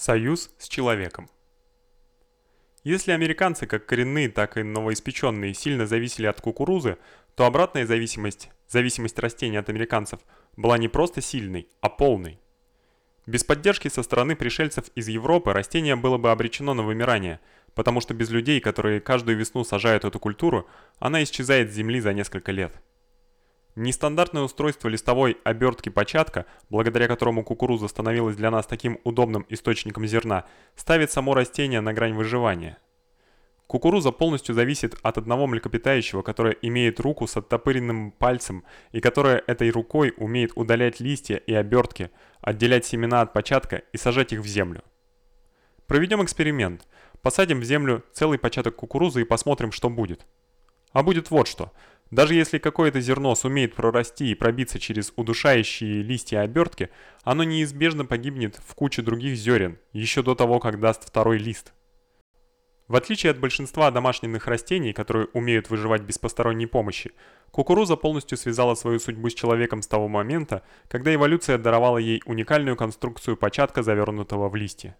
Союз с человеком. Если американцы, как коренные, так и новоиспеченные, сильно зависели от кукурузы, то обратная зависимость, зависимость растений от американцев, была не просто сильной, а полной. Без поддержки со стороны пришельцев из Европы растение было бы обречено на вымирание, потому что без людей, которые каждую весну сажают эту культуру, она исчезает с земли за несколько лет. Нестандартное устройство листовой обертки початка, благодаря которому кукуруза становилась для нас таким удобным источником зерна, ставит само растение на грань выживания. Кукуруза полностью зависит от одного млекопитающего, которое имеет руку с оттопыренным пальцем и которое этой рукой умеет удалять листья и обертки, отделять семена от початка и сажать их в землю. Проведем эксперимент. Посадим в землю целый початок кукурузы и посмотрим, что будет. А будет вот что – даже если какое-то зерно сумеет прорасти и пробиться через удушающие листья обертки, оно неизбежно погибнет в куче других зерен, еще до того, как даст второй лист. В отличие от большинства домашних растений, которые умеют выживать без посторонней помощи, кукуруза полностью связала свою судьбу с человеком с того момента, когда эволюция даровала ей уникальную конструкцию початка, завернутого в листья.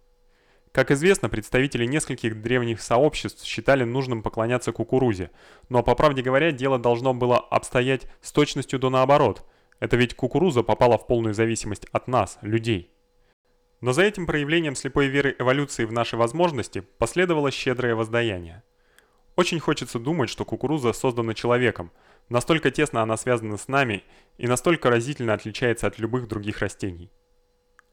Как известно, представители нескольких древних сообществ считали нужным поклоняться кукурузе, но по правде говоря, дело должно было обстоять с точностью до наоборот. Это ведь кукуруза попала в полную зависимость от нас, людей. Но за этим проявлением слепой веры эволюции в наши возможности последовало щедрое воздаяние. Очень хочется думать, что кукуруза создана человеком, настолько тесно она связана с нами и настолько разительно отличается от любых других растений.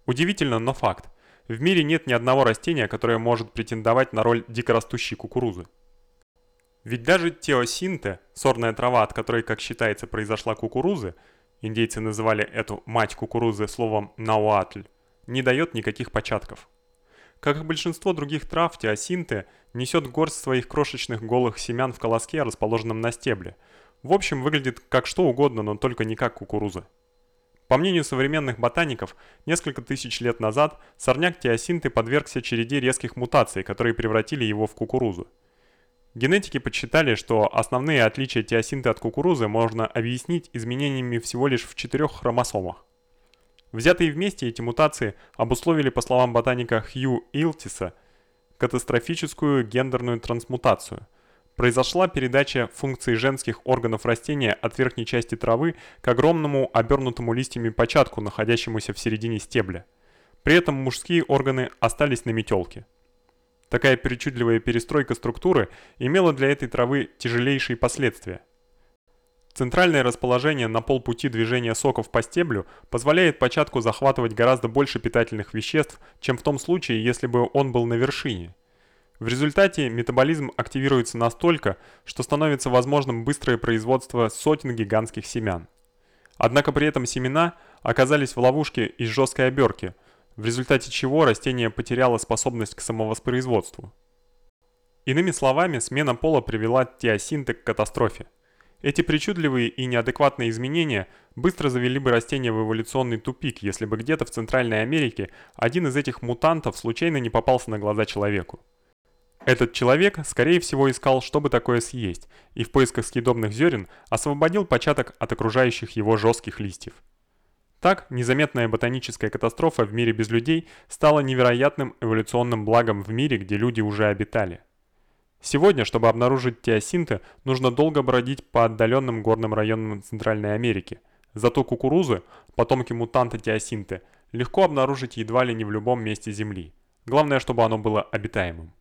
Удивительно, но факт. В мире нет ни одного растения, которое может претендовать на роль дикорастущей кукурузы. Ведь даже теосинте, сорная трава, от которой, как считается, произошла кукуруза, индейцы называли эту мать кукурузы словом науатль, не дает никаких початков. Как и большинство других трав, теосинте несет горсть своих крошечных голых семян в колоске, расположенном на стебле. В общем, выглядит как что угодно, но только не как кукуруза. По мнению современных ботаников, несколько тысяч лет назад сорняк теосинты подвергся череде резких мутаций, которые превратили его в кукурузу. Генетики подсчитали, что основные отличия теосинты от кукурузы можно объяснить изменениями всего лишь в четырех хромосомах. Взятые вместе эти мутации обусловили, по словам ботаника Хью Илтиса, катастрофическую гендерную трансмутацию – произошла передача функций женских органов растения от верхней части травы к огромному обернутому листьями початку, находящемуся в середине стебля. При этом мужские органы остались на метелке. Такая причудливая перестройка структуры имела для этой травы тяжелейшие последствия. Центральное расположение на полпути движения соков по стеблю позволяет початку захватывать гораздо больше питательных веществ, чем в том случае, если бы он был на вершине. В результате метаболизм активируется настолько, что становится возможным быстрое производство сотен гигантских семян. Однако при этом семена оказались в ловушке из жесткой обертки, в результате чего растение потеряло способность к самовоспроизводству. Иными словами, смена пола привела теосинты к катастрофе. Эти причудливые и неадекватные изменения быстро завели бы растение в эволюционный тупик, если бы где-то в Центральной Америке один из этих мутантов случайно не попался на глаза человеку. Этот человек, скорее всего, искал, чтобы такое съесть, и в поисках съедобных зерен освободил початок от окружающих его жестких листьев. Так, незаметная ботаническая катастрофа в мире без людей стала невероятным эволюционным благом в мире, где люди уже обитали. Сегодня, чтобы обнаружить теосинты, нужно долго бродить по отдаленным горным районам Центральной Америки. Зато кукурузы, потомки мутанта теосинты, легко обнаружить едва ли не в любом месте Земли. Главное, чтобы оно было обитаемым.